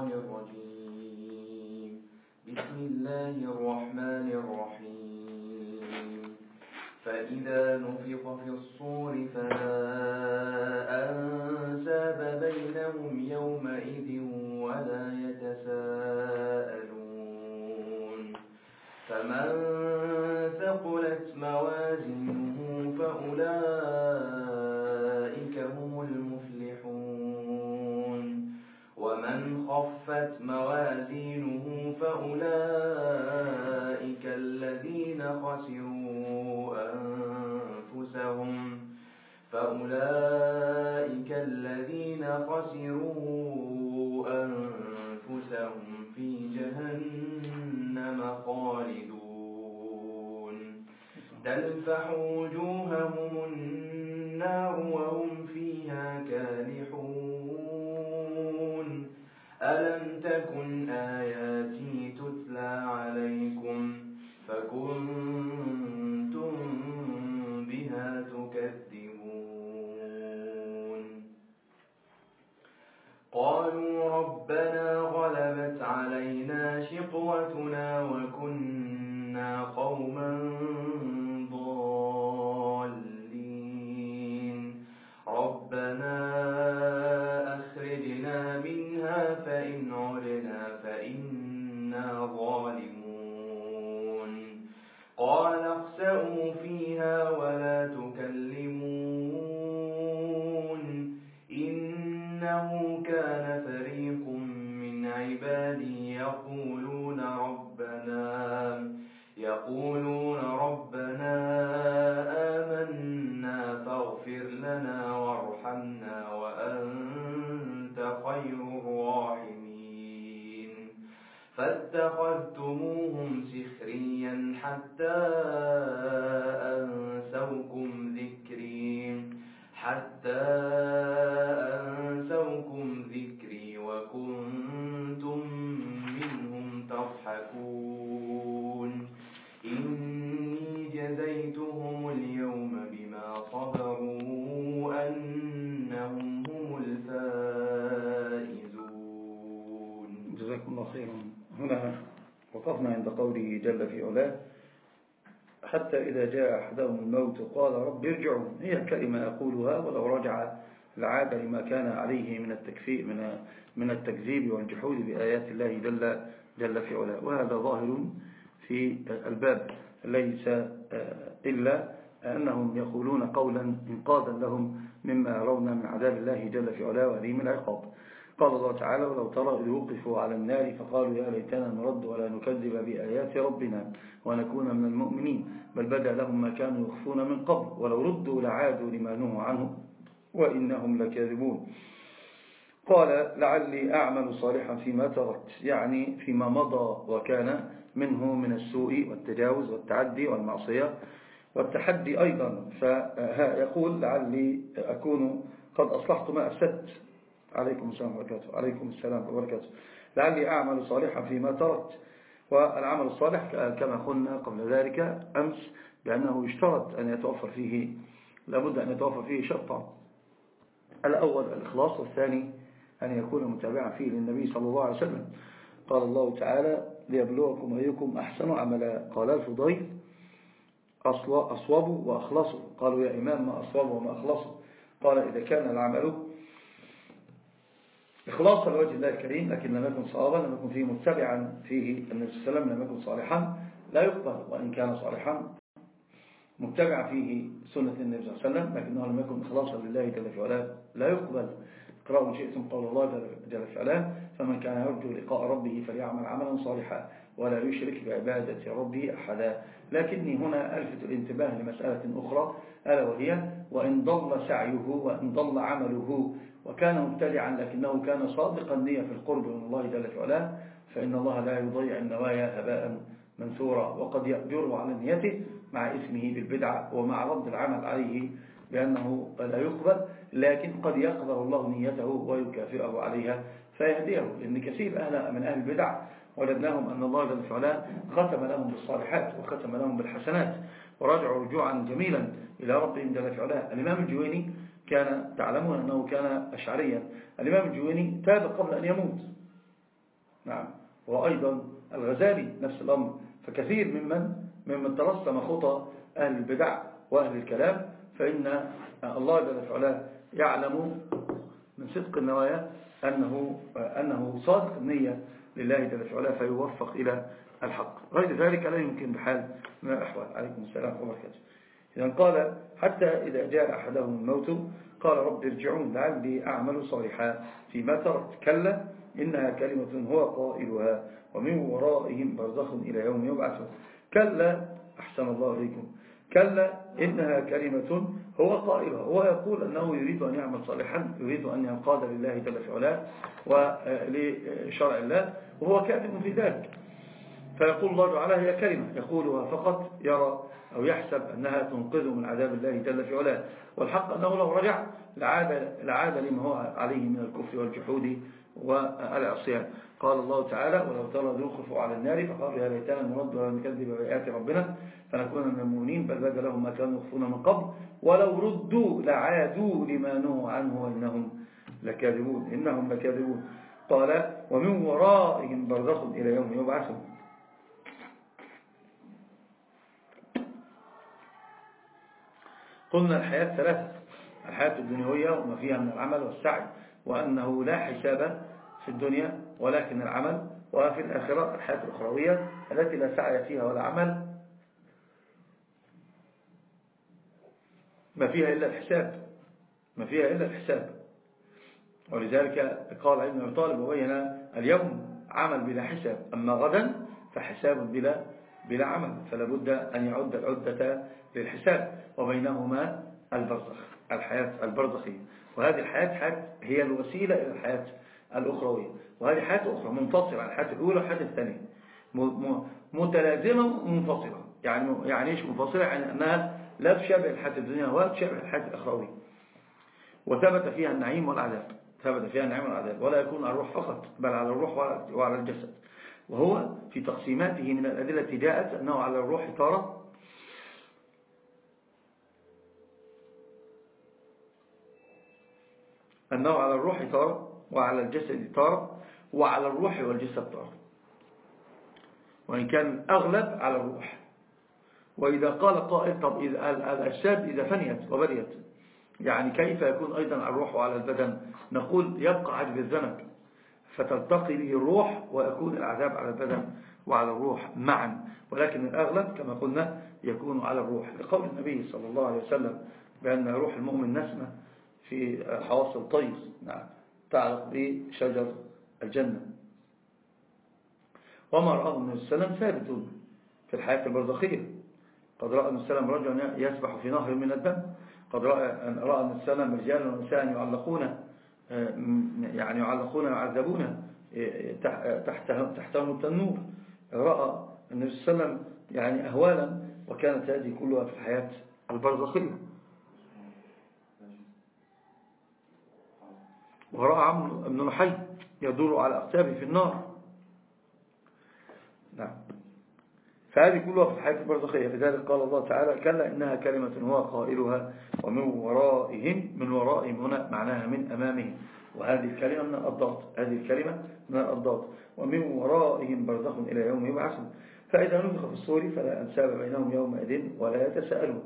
الشيطان الرجيم. بسم الله الرحمن الرحيم. فإذا نفق في الصور فلا أنساب بينهم يومئذ ولا يتساءلون. فمن خفت موازينه فأولئك الذين خسروا أنفسهم. فأولئك الذين خسروا أنفسهم في جهنم خالدون. تلفح ألم تكن آياتي فاتخذتموهم سخريا حتى أنسوكم ذكري حتى جل في علاه حتى إذا جاء أحدهم الموت قال رب ارجعوا. هي الكلمة أقولها ولو رجع العادة لما كان عليه من التكفير من من التكذيب والجحود بآيات الله جل جل في علاه. وهذا ظاهر في الباب. ليس إلا أنهم يقولون قولا إنقاذا لهم مما يرون من عذاب الله جل في علاه وهذه من العقاب. قال الله تعالى ولو ترى إذ وقفوا على النار فقالوا يا ليتنا نرد ولا نكذب بآيات ربنا ونكون من المؤمنين بل بدا لهم ما كانوا يخفون من قبل ولو ردوا لعادوا لما نهوا عنه وإنهم لكاذبون. قال لعلي أعمل صالحا فيما تركت يعني فيما مضى وكان منه من السوء والتجاوز والتعدي والمعصية والتحدي أيضا. فيقول لعلي أكون قد أصلحت ما أفسدت. عليكم السلام وبركاته عليكم السلام وبركاته لعلي أعمل صالحا فيما تركت. والعمل الصالح كما قلنا قبل ذلك أمس بأنه يشترط أن يتوفر فيه لابد أن يتوفر فيه شرطا. الأول الإخلاص والثاني أن يكون متابعا فيه للنبي صلى الله عليه وسلم. قال الله تعالى ليبلوكم أيكم أحسن عملا. قال الفضيل أصوبوا وأخلصوا قالوا يا إمام ما أصوبوا وما أخلصوا قال إذا كان العمل إخلاصا لوجه الله الكريم لكن لم يكن صوابا لم يكن فيه متبعا فيه النبي صلى الله عليه وسلم لم يكن صالحا لا يقبل وإن كان صالحا متبع فيه سنة النبي صلى الله عليه وسلم لكنه لم يكن إخلاصا لله جل في علاه لا يقبل. اقرأوا شئتم قول الله جل في علاه فمن كان يرجو لقاء ربه فليعمل عملا صالحا ولا يشرك بعبادة ربه أحدا. لكني هنا ألفت الانتباه لمسألة أخرى ألا وهي وإن ضل سعيه وإن ضل عمله وكان مبتدعا لكنه كان صادقا نية في القرب من الله جل في علاه فإن الله لا يضيع النوايا هباء منثورا وقد يأجر على نيته مع اسمه بالبدعة ومع رد العمل عليه بأنه لا يقبل لكن قد يقبل الله نيته ويكافئه عليها فيهديه. لأن كثير أهل من أهل البدع وجدناهم أن الله جل وعلا ختم لهم بالصالحات وختم لهم بالحسنات ورجعوا رجوعا جميلا إلى ربهم جل وعلا الإمام الجويني كان تعلمون أنه كان أشعريا. الإمام الجويني تاب قبل أن يموت. نعم. وأيضا الغزالي نفس الأمر. فكثير ممن ممن ترسم خطى أهل البدع وأهل الكلام فإن الله جل وعلا يعلم من صدق النوايا أنه, أنه صادق النية لله جل وعلا فيوفق إلى الحق. غير ذلك لا يمكن بحال من الأحوال. عليكم السلام وبركاته. إذا قال حتى إذا جاء أحدهم الموت قال رب ارجعون لعلي أعمل صالحا فيما تركت كلا إنها كلمة هو قائلها ومن ورائهم برزخ إلى يوم يبعثون. كلا أحسن الله إليكم. كلا إنها كلمة هو قائلها. هو يقول أنه يريد أن يعمل صالحا يريد أن ينقاد لله جل في علاه ولشرع الله وهو كاذب في ذلك. فيقول الله تعالى هي كلمة يقولها فقط يرى أو يحسب أنها تنقذه من عذاب الله جل في علاه. والحق أنه لو رجع لعاد, لعاد لما هو عليه من الكفر والجحود والعصيان. قال الله تعالى ولو ترى ذوقفوا على النار فقالوا يا ليتنا نرد ولا نكذب بآيات ربنا فنكون من المؤمنين بل بدا لهم ما كانوا يخفون من قبل. ولو ردوا لعادوا لما نهوا عنه وإنهم لكاذبون. إنهم لكاذبون. قال ومن ورائهم برزخ إلى يوم يبعثون. قلنا الحياة ثلاثة الحياة الدنيوية وما فيها من العمل والسعي وأنه لا حساب في الدنيا ولكن العمل وفي الآخرة الحياة الأخروية التي لا سعي فيها ولا عمل. ما فيها إلا الحساب ما فيها إلا الحساب. ولذلك قال ابن طالب وبين اليوم عمل بلا حساب أما غدا فحساب بلا بلا عمل فلا بد أن يعد العدة للحساب وبينهما البرزخ الحياة البرزخية. وهذه الحياة حياة هي الوسيلة إلى الحياة الأخروية. وهذه حياة أخرى منفصلة عن الحياة الأولى والحياة الثانية. متلازمة ومنفصلة. يعني يعني إيش منفصلة؟ يعني أنها لا تشابه الحياة الدنيا ولا تشابه الحياة الأخروية. وثبت فيها النعيم والعذاب. ثبت فيها النعيم والعذاب. ولا يكون على الروح فقط بل على الروح وعلى الجسد. وهو في تقسيماته من الأدلة جاءت أنه على الروح تارة أنه على الروح تارة وعلى الجسد تارة وعلى الروح والجسد تارة وإن كان الأغلب على الروح. وإذا قال قائل طب الأجساد إذا فنيت وبريت يعني كيف يكون أيضا على الروح وعلى البدن؟ نقول يبقى عجب الذنب فتلتقي به الروح ويكون العذاب على البدن وعلى الروح معا. ولكن الأغلب كما قلنا يكون على الروح. لقول النبي صلى الله عليه وسلم بأن روح المؤمن نسمة في حواصل الطير. نعم. تعلق بشجر الجنة. وما الله عليه وسلم ثابت في الحياة البرزخية. قد رأى عليه وسلم رجلا يسبح في نهر من الدم. قد رأى رأى صلى الله عليه وسلم رجالا ونساء يعلقون يعني يعلقون ويعذبون تحتهم تحتهم التنور. رأى النبي صلى الله عليه وسلم يعني أهوالا وكانت هذه كلها في الحياة البرزخية. ورأى عمرو بن نحي يدور على أقتابه في النار. نعم. فهذه كلها في الحياة البرزخية لذلك قال الله تعالى كلا إنها كلمة هو قائلها ومن ورائهم من ورائهم هنا معناها من أمامهم. وهذه الكلمة من الأضداد هذه الكلمة من الأضداد ومن ورائهم برزخ إلى يوم يبعثون. فإذا نفخ في الصور فلا أنساب بينهم يومئذ ولا يتساءلون.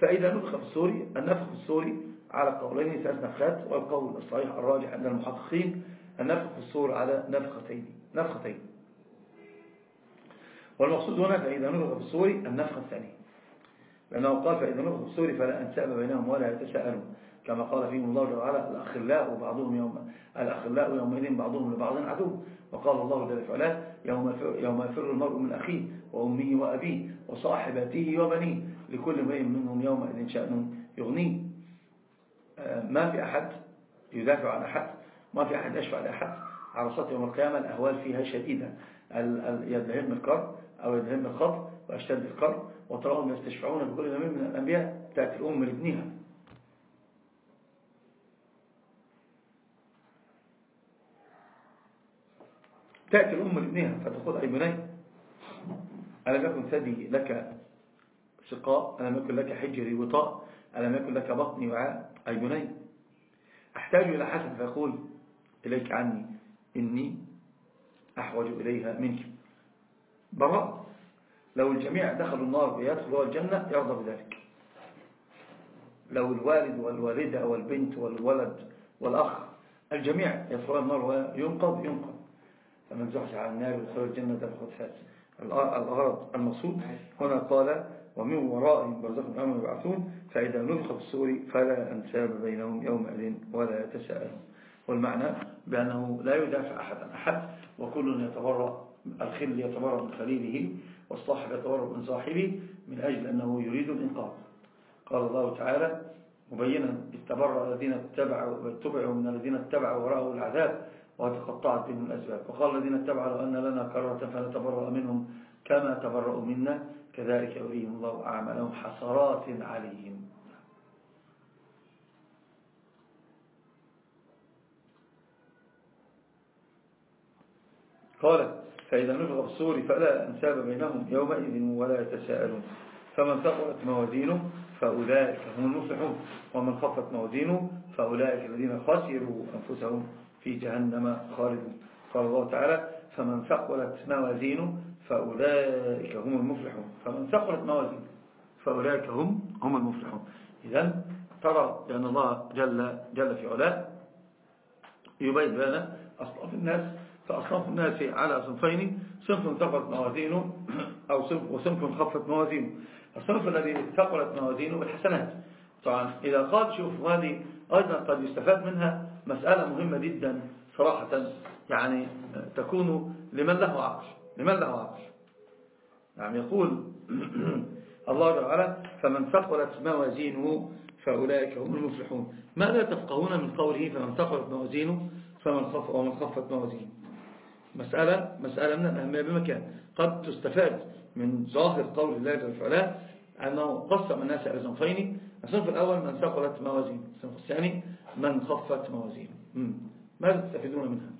فإذا نفخ في الصور النفخ في الصور على قولين ثلاث نفخات. والقول الصحيح الراجح عند المحققين النفخ في الصور على نفختين. نفختين. والمقصود هنا فإذا نفخ في الصور النفخة الثانية لأنه قال فإذا نفخ في الصور فلا أنساب بينهم ولا يتساءلون. كما قال فيهم الله تعالى الأخلاء بعضهم يوم الأخلاء يومئذ بعضهم لبعض عدو. وقال الله جل وعلا يوم يوم يفر المرء من أخيه وأمه وأبيه وصاحبته وبنيه. لكل امرئ منهم يومئذ شأن يغنيه. آه، ما في أحد يدافع عن أحد ما في أحد يشفع لأحد. عرصات يوم القيامة الأهوال فيها شديدة. يدهم الكرب. أو يدهم الخط وأشتد الكرب وتراهم يستشفعون بكل نبي من الأنبياء تأتي الأم لابنها تأتي الأم لابنها فتقول أي بني ألم يكن ثدي لك سقاء ألم يكن لك حجري وطاء؟ ألم يكن لك بطني وعاء؟ أي بني. أحتاج إلى حسن فيقول إليك عني إني أحوج إليها منك. براء لو الجميع دخلوا النار ويدخلوا الجنة يرضى بذلك. لو الوالد والوالدة والبنت والولد والأخ الجميع يدخلون النار وينقض ينقض. فمن زحزح عن النار ويدخل الجنة دخل فاز الغرض المقصود هنا قال ومن ورائهم برزخ أمر يبعثون فإذا نفخ في فلا أنساب بينهم يومئذ ولا يتساءلون. والمعنى بأنه لا يدافع أحد عن أحد وكل يتبرأ الخل يتبرأ من خليله والصاحب يتبرأ من صاحبه من أجل أنه يريد الإنقاذ. قال الله تعالى مبينا اتبرأ الذين اتبعوا واتبعوا من الذين اتبعوا وراءوا العذاب وتقطعت بهم الأسباب. وقال الذين اتبعوا لو أن لنا كرة فنتبرأ منهم كما تبرأوا منا. كذلك يريهم الله أعمالهم حسرات عليهم. قال فإذا نفغ الصور فلا أنساب بينهم يومئذ ولا يتساءلون. فمن ثقلت موازينه فأولئك هم المفلحون. ومن خفت موازينه فأولئك الذين خسروا أنفسهم في جهنم خالدون. قال الله تعالى فمن ثقلت موازينه فأولئك هم المفلحون. فمن ثقلت موازينه فأولئك هم هم المفلحون. إذا ترى بأن الله جل, جل في علاه يبين لنا أصناف الناس فأصناف الناس على صنفين. صنف ثقلت موازينه أو صنف وصنف خفت موازينه. الصنف الذي ثقلت موازينه بالحسنات. طبعا إذا قال شوف هذه أيضا قد يستفاد منها مسألة مهمة جدا صراحة. يعني تكون لمن له عقل لمن له عقل. يعني يقول الله تعالى فمن ثقلت موازينه فأولئك هم المفلحون. ماذا تفقهون من قوله فمن ثقلت موازينه فمن خف ومن خفت موازينه. مسألة مسألة من الأهمية بمكان. قد تستفاد من ظاهر قول الله جل وعلا أنه قسم الناس إلى صنفين الصنف الأول من ثقلت موازينه الصنف الثاني من خفت موازينه ماذا تستفيدون منها؟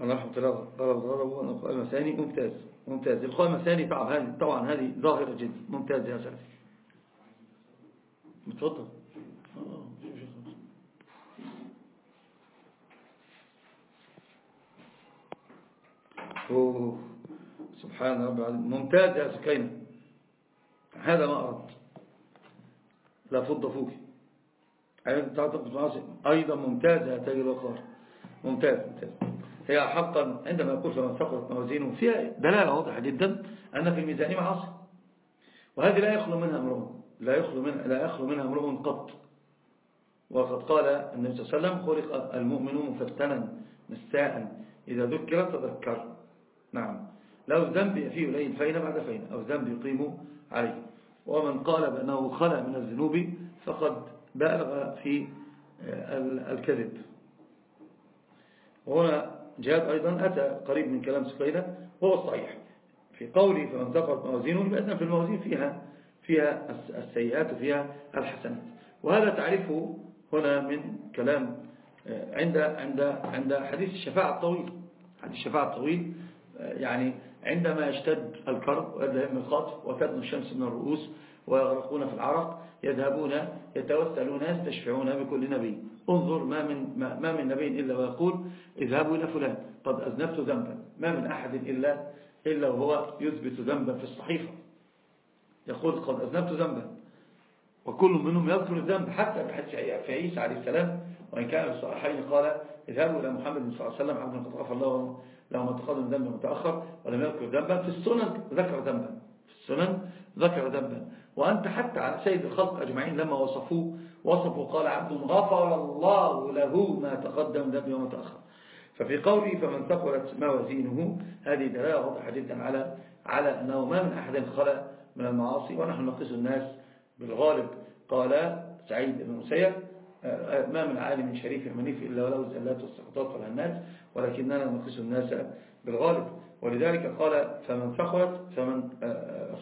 الله رحمة الله ضرب ضربه القائمة الثاني ممتاز ممتاز. القائمة الثاني طبعا هذه ظاهرة جدا ممتاز يا سعد متفضل. أوه. سبحان رب العالمين ممتاز يا سكينة. هذا ما أردت. لا فض فوق أيضا ممتاز يا تاج الوقار ممتاز ممتاز. هي حقا عندما يقول فمن ثقلت موازينه. فيها دلالة واضحة جدا أن في الميزان معاصي. وهذه لا يخلو منها امرؤ لا يخلو من لا يخلو منها امرؤ قط. وقد قال النبي صلى الله عليه وسلم خلق المؤمن مفتنا نساء إذا ذكر تذكر. نعم. لو الذنب فيه لين فين بعد فين أو الذنب يقيم عليه. ومن قال بأنه خلى من الذنوب فقد بالغ في الكذب. وهنا جهاد أيضا أتى قريب من كلام سفينة وهو الصحيح. في قوله فمن ذكرت موازينه بأن في الموازين فيها فيها السيئات وفيها الحسنات. وهذا تعرفه هنا من كلام آه، عند عند عند حديث الشفاعة الطويل. حديث الشفاعة الطويل آه، يعني عندما يشتد الكرب ويذهب من الخطف وتدنو الشمس من الرؤوس ويغرقون في العرق يذهبون يتوسلون يستشفعون بكل نبي. انظر ما من, ما من نبي إلا ويقول اذهبوا إلى فلان قد أذنبت ذنبا. ما من أحد إلا, إلا وهو يثبت ذنبا في الصحيفة يقول قد أذنبت ذنبا. وكل منهم يذكر الذنب حتى في عيسى عليه السلام. وإن كان في الصحيحين قال اذهبوا إلى محمد صلى الله عليه وسلم عبد قد غفر الله له ما تقدم ذنبا متأخر ولم يذكر ذنبا في السنن ذكر ذنبا. في السنن ذكر ذنبا. وأنت حتى على سيد الخلق أجمعين لما وصفوه وصفوا قال عبد غفر الله له ما تقدم ذنبه وما تأخر. ففي قوله فمن ثقلت موازينه هذه دلالة واضحة جدا على على أنه ما من أحد خلى من المعاصي ونحن نقيس الناس بالغالب. قال سعيد بن مسيب ما من عالم شريف منيف إلا ولو الزلات والسقطات والهنات ولكننا نقيس الناس بالغالب. ولذلك قال فمن ثقلت فمن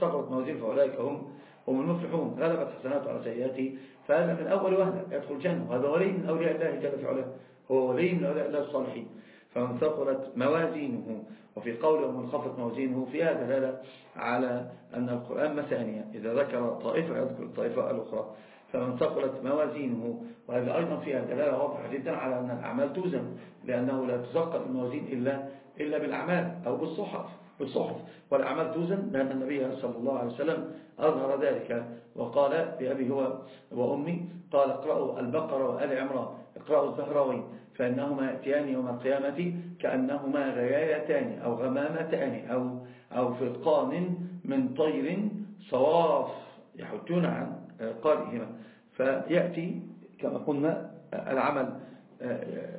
سقطت موازين فأولئك هم هم المفلحون. غلبت حسناته على سيئاته. فهذا من أول وهلة يدخل الجنة. وهذا ولي من أولياء الله جل في علاه هو ولي من أولياء الله الصالحين. فمن ثقلت موازينه. وفي قوله ومن خفت موازينه فيها دلالة على أن القرآن مثانية. إذا ذكر طائفة يذكر الطائفة الأخرى. فمن ثقلت موازينه. وهذا أيضا فيها دلالة واضحة جدا على أن الأعمال توزن لأنه لا تثقل الموازين إلا, إلا بالأعمال أو بالصحف. بالصحف. والأعمال توزن لأن النبي صلى الله عليه وسلم أظهر ذلك. وقال بأبي هو وأمي قال اقرأوا البقرة وآل عمران اقرأوا الزهراوين فإنهما يأتيان يوم القيامة كأنهما غيايتان أو غمامتان أو, أو فرقان من طير صواف يحجون عن قارئهما. فيأتي كما قلنا العمل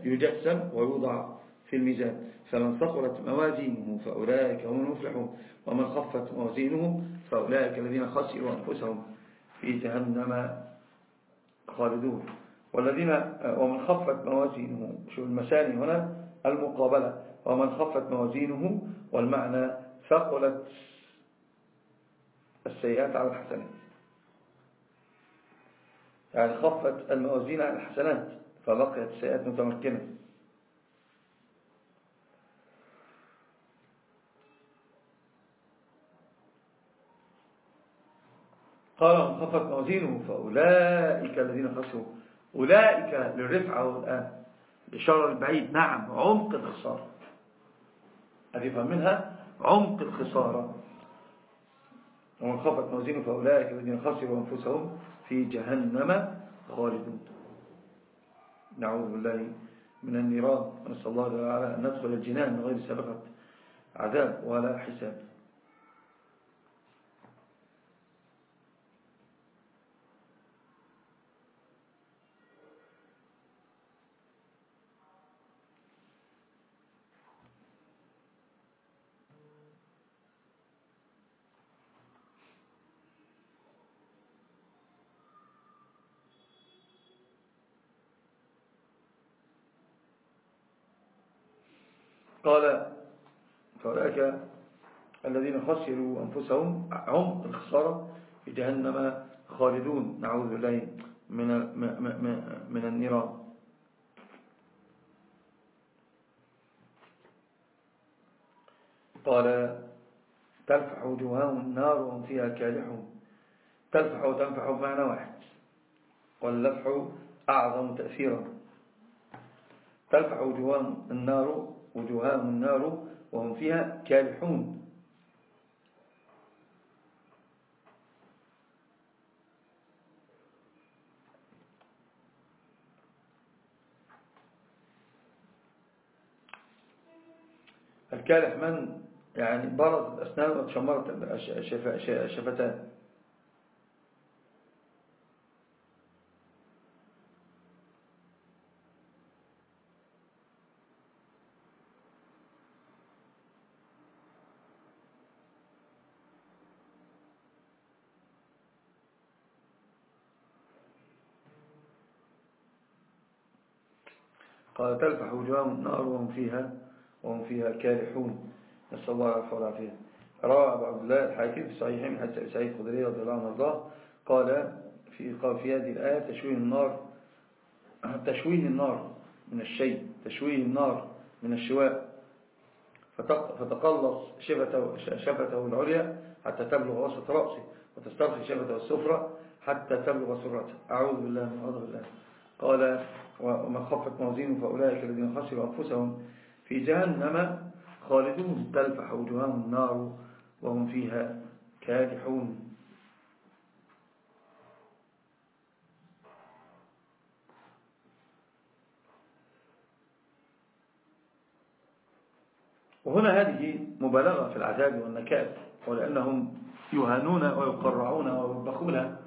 يجسم ويوضع في الميزان. فمن ثقلت موازينه فأولئك هم المفلحون ومن خفت موازينه فأولئك الذين خسروا أنفسهم في جهنم خالدون. والذين ومن خفت موازينه شو المساني هنا المقابلة. ومن خفت موازينه والمعنى ثقلت السيئات على الحسنات. يعني خفت الموازين على الحسنات فبقيت السيئات متمكنة. قال من خفت موازينه فأولئك الذين خسروا. أولئك للرفعة والآن. الإشارة البعيد. نعم عمق الخسارة. أفهم منها؟ عمق الخسارة. ومن خفت موازينه فأولئك الذين خسروا أنفسهم في جهنم خالدون. نعوذ بالله من النيران. ونسأل الله تعالى أن ندخل الجنان من غير سبقة عذاب ولا حساب. قال فأولئك الذين خسروا أنفسهم هم الخسارة في جهنم خالدون. نعوذ بالله من من النيران. قال تلفح وجوههم النار وهم فيها كالحون تلفح وتنفح بمعنى واحد. واللفح أعظم تأثيرا. تلفح وجوههم النار وجوههم النار وهم فيها كالحون. الكالح من يعني برد الأسنان وتشمرت الشفتان قال تلفح وجوههم النار وهم فيها وهم فيها كالحون نسأل الله العفو والعافية. روى أبو عبد الله الحاكم في صحيح من حديث سعيد الخدري رضي الله عنه وارضاه قال في في هذه الآية تشويه النار تشويه النار من الشيء تشويه النار من الشواء. فتقلص شفته, شفته العليا حتى تبلغ وسط رأسه وتسترخي شفته السفرة حتى تبلغ سرته أعوذ بالله من غضب الله قال ومن خفت موازينه فأولئك الذين خسروا أنفسهم في جهنم خالدون. تلفح وجوههم النار وهم فيها كادحون. وهنا هذه مبالغة في العذاب والنكال ولأنهم يهانون ويقرعون ويبخون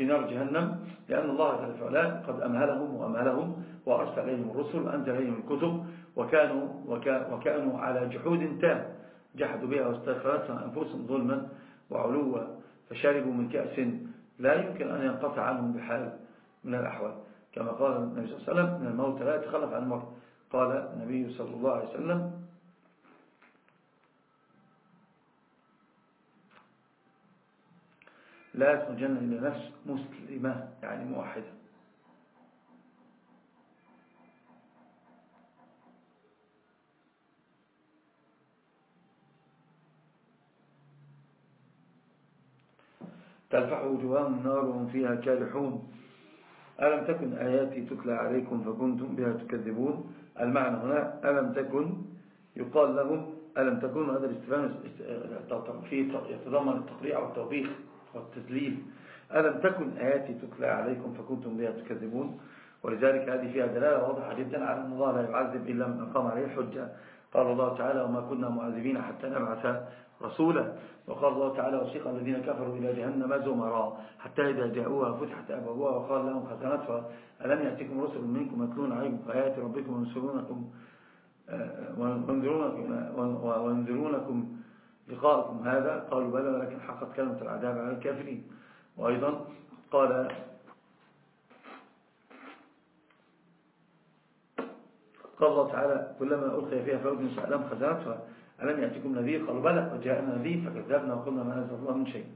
في نار جهنم لأن الله جل وعلا قد أمهلهم وأمهلهم وأرسل إليهم الرسل وأنزل إليهم الكتب وكانوا, وكانوا على جحود تام. جحدوا بها واستغفرتها أنفسهم ظلما وعلوا فشربوا من كأس لا يمكن أن ينقطع عنهم بحال من الأحوال. كما قال النبي صلى الله عليه وسلم أن الموت لا يتخلف عن المرء قال النبي صلى الله عليه وسلم لا تخرجن إلى نفس مسلمة يعني موحدة. تلفح وجوههم النار وهم فيها كالحون. ألم تكن آياتي تتلى عليكم فكنتم بها تكذبون؟ المعنى هنا ألم تكن؟ يقال لهم ألم تكن هذا الاستفهام؟ فيه يتضمن التقريع والتوبيخ والتذليل ألم تكن آياتي تتلى عليكم فكنتم بها تكذبون؟ ولذلك هذه فيها دلالة واضحة جدا على أن الله لا يعذب إلا من أقام عليه الحجة. قال الله تعالى وما كنا معذبين حتى نبعث رسولا وقال الله تعالى وسيق الذين كفروا إلى جهنم زمرا حتى إذا جاءوها فتحت أبوابها وقال لهم خزنتها ألم يأتكم رسل منكم يتلون عليكم آيات ربكم وينصرونكم آه، وينذرونكم لقاءكم هذا. قالوا بلى ولكن حقت كلمة العذاب على الكافرين. وأيضا قال قال الله تعالى كلما ألقي فيها فوج سألهم خزنتها ألم يأتكم نذير؟ قالوا بلى وجاءنا نذير فكذبنا وقلنا ما أنزل الله من شيء.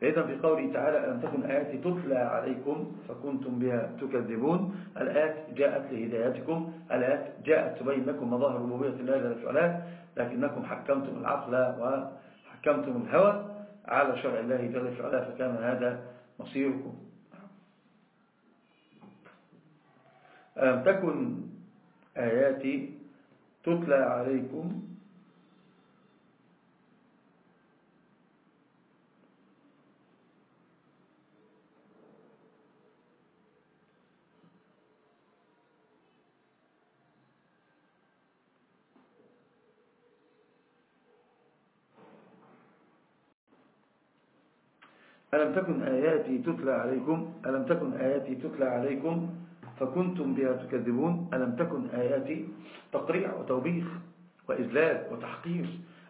فإذا في قوله تعالى أن تكن آياتي تتلى عليكم فكنتم بها تكذبون؟ الآيات جاءت لهدايتكم الآيات جاءت تبين لكم مظاهر ربوبية الله جل وعلا لكنكم حكمتم العقل وحكمتم الهوى على شرع الله جل وعلا فكان هذا مصيركم. ألم تكن آياتي تتلى عليكم؟ ألم تكن آياتي تتلى عليكم؟ ألم تكن آياتي تتلى عليكم؟ فكنتم بها تكذبون. ألم تكن آياتي تقريع وتوبيخ وإذلال وتحقير؟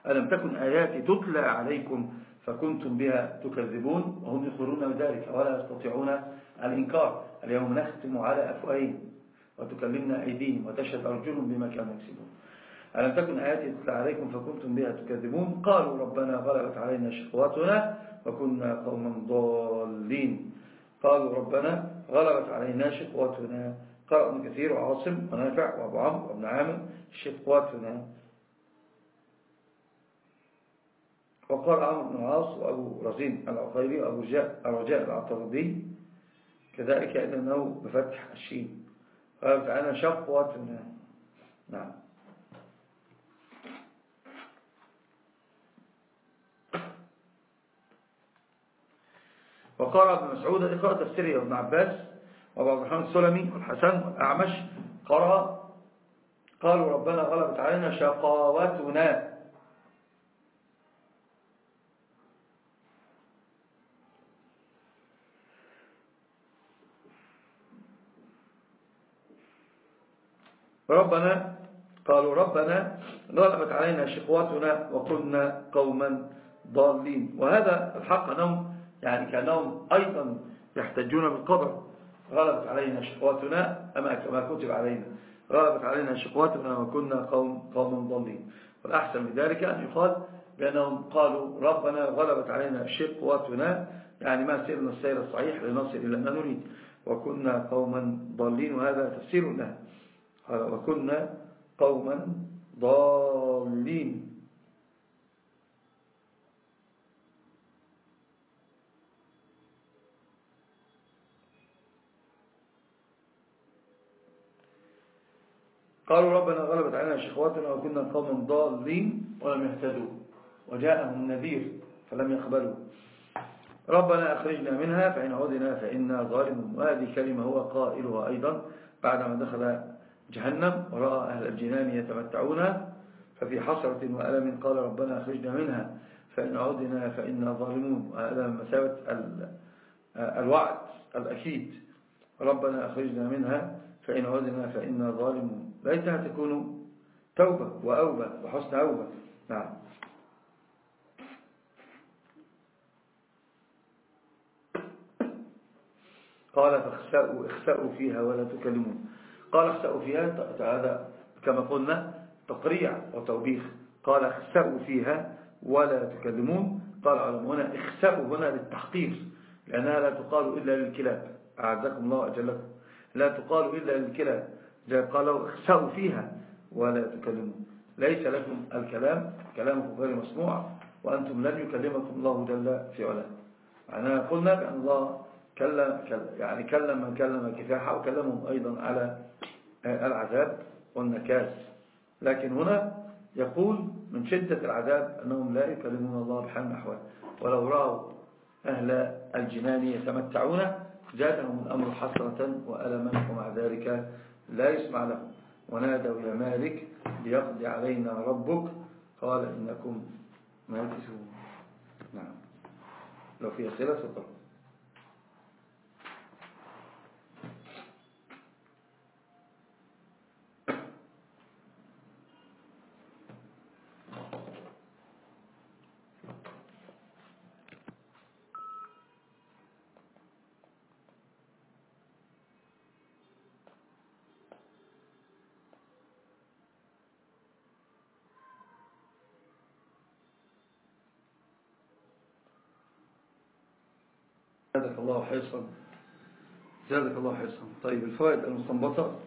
ألم تكن آياتي تتلى عليكم؟ فكنتم بها تكذبون. وهم يخبرون بذلك. ولا يستطيعون الإنكار. اليوم نختم على أفواههم وتكلمنا أيديهم وتشهد أرجلهم بما كانوا يكسبون. ألم تكن آياتي تتلى عليكم فكنتم بها تكذبون؟ قالوا ربنا غلبت علينا شقواتنا وكنا قوما ضالين. قالوا ربنا غلبت علينا شقواتنا. قرأ ابن كثير وعاصم ونافع وأبو عمرو وابن عامر. شقواتنا. وقال عمرو بن العاص وأبو رزين العقيري وأبو رجاء العطردي كذلك إنه بفتح الشين. قال تعالى شقواتنا. نعم. وقال ابن مسعود اقرأ تفسيره ابن عباس وأبو الرحمن السلمي والحسن والأعمش قرأ قالوا ربنا غلبت علينا شقاوتنا. ربنا قالوا ربنا غلبت علينا شقوتنا وكنا قوما ضالين. وهذا الحق أنهم يعني كانهم أيضا يحتجون بالقدر غلبت علينا شقواتنا أما كما كتب علينا. غلبت علينا شقواتنا وكنا قوم قوم ضالين. والأحسن من ذلك أن يقال بأنهم قالوا ربنا غلبت علينا شقواتنا. يعني ما سيرنا السير الصحيح لنصل إلى ما نريد. وكنا قوما ضالين وهذا تفسير وكنا قوما ضالين. قالوا ربنا غلبت علينا شخواتنا وكنا قوما ضالين ولم يهتدوا. وجاءهم نذير فلم يقبلوا. ربنا أخرجنا منها فإن عودنا فإنا ظالمون. وهذه كلمة هو قائلها أيضا بعدما دخل جهنم ورأى أهل الجنان يتمتعون ففي حسرة وألم قال ربنا أخرجنا منها فإن عودنا فإنا ظالمون. وهذا مساوة الوعد الأكيد. ربنا أخرجنا منها فإن عودنا فإنا ظالمون. ليتها تكون توبة وأوبة وحسن أوبة. نعم. قال فاخسأوا اخسأوا فيها ولا تكلمون. قال اخسأوا فيها هذا كما قلنا تقريع وتوبيخ قال اخسأوا فيها ولا تكلمون. قال علم هنا اخسأوا هنا للتحقير لأنها لا تقال إلا للكلاب. أعزكم الله أجلكم لا تقال إلا للكلاب. قالوا اخسأوا فيها ولا تكلمون ليس لكم الكلام كلامكم غير مسموع وأنتم لن يكلمكم الله جل في علاه. معناها قلنا بأن الله كلم يعني كلم من كلم كفاحا وكلمهم أيضا على العذاب والنكاس. لكن هنا يقول من شدة العذاب أنهم لا يكلمون الله بحال الأحوال ولو رأوا أهل الجنان يتمتعون زادهم الأمر حسرة وألما ومع ذلك لا يسمع لهم ونادوا يا مالك ليقضي علينا ربك. قال إنكم ماكسون نعم. لو في أسئلة تفضل. زادك الله حرصا زادك الله حرصا طيب الفوائد المستنبطة.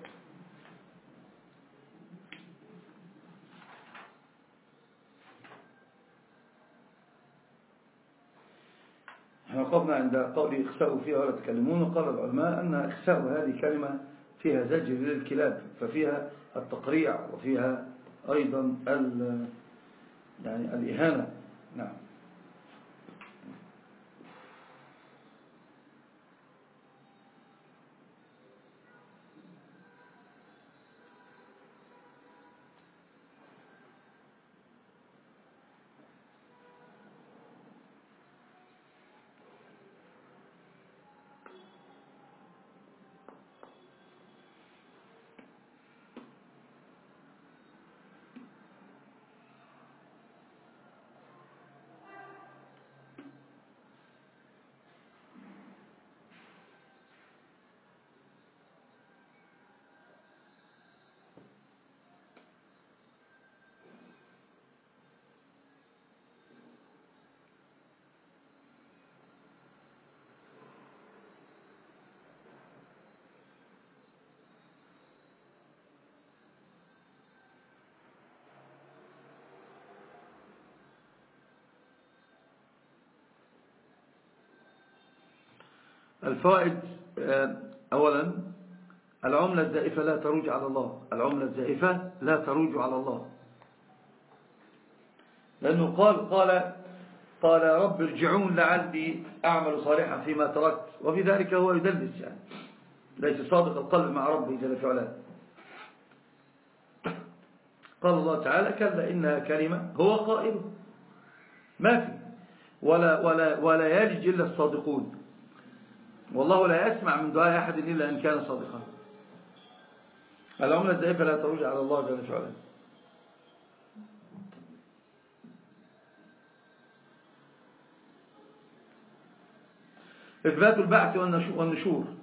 وقفنا عند قول اخسأوا فيها ولا تكلمون. وقال العلماء أن اخسأوا هذه كلمة فيها زجر للكلاب ففيها التقريع وفيها أيضا يعني الإهانة. نعم. الفائد آه، أولا العملة الزائفة لا تروج على الله. العملة الزائفة لا تروج على الله. لأنه قال قال قال رب ارجعون لعلي أعمل صالحا فيما تركت. وفي ذلك هو يدلس يعني. ليس صادق القلب مع ربه جل في علاه. قال الله تعالى كلا إنها كلمة هو قائل ما في. ولا, ولا, ولا يلج إلا الصادقون. والله لا يسمع من دعاء أحد إلا أن كان صادقا. العملة الزائفة لا تروج على الله جل وعلا. إثبات البعث والنشور.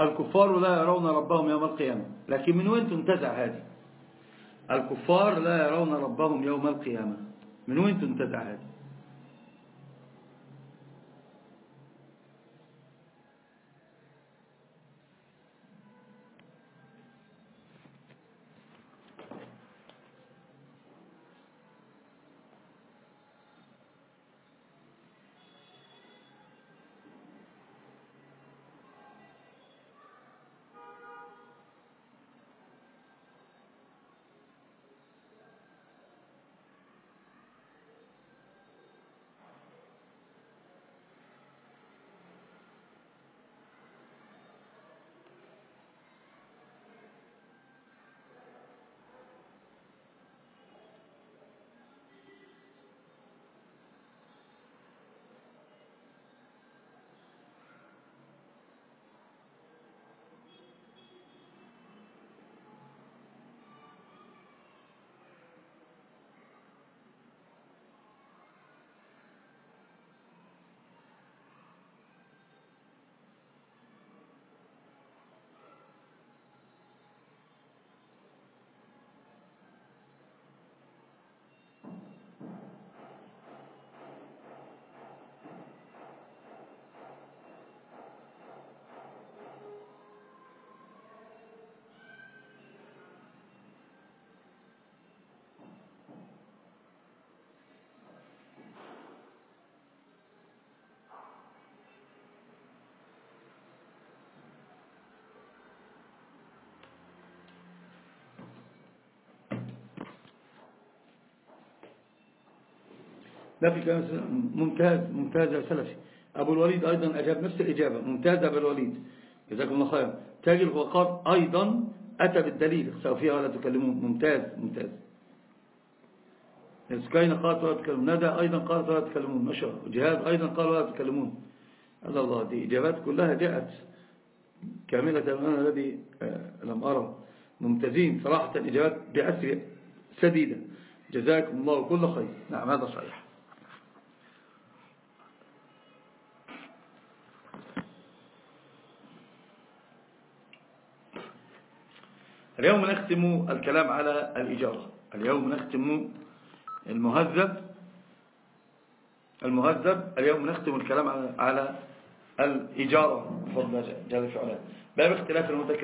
الكفار لا يرون ربهم يوم القيامة. لكن من وين تنتزع هذه؟ الكفار لا يرون ربهم يوم القيامة. من وين تنتزع هذه؟ في كلام ممتاز ممتاز يا سلفي أبو الوليد أيضا أجاب نفس الإجابة ممتاز أبو الوليد. جزاكم الله خيرا. تاج الوقار أيضا أتى بالدليل. اخسأوا فيها ولا تكلمون ممتاز ممتاز. سكينة قالت ولا تكلمون ندى أيضا قالت ولا تكلمون الله. جهاد أيضا قال ولا تكلمون هذا الله دي إجابات كلها جاءت كاملة أنا الذي لم أرى. ممتازين صراحة إجابات بأسر سديدة. جزاكم الله كل خير. نعم هذا صحيح. اليوم نختم الكلام على الإجارة. اليوم نختم المهذب. المهذب. اليوم نختم الكلام على الإجارة. بفضل جل في علاه باب اختلاف المتكلم.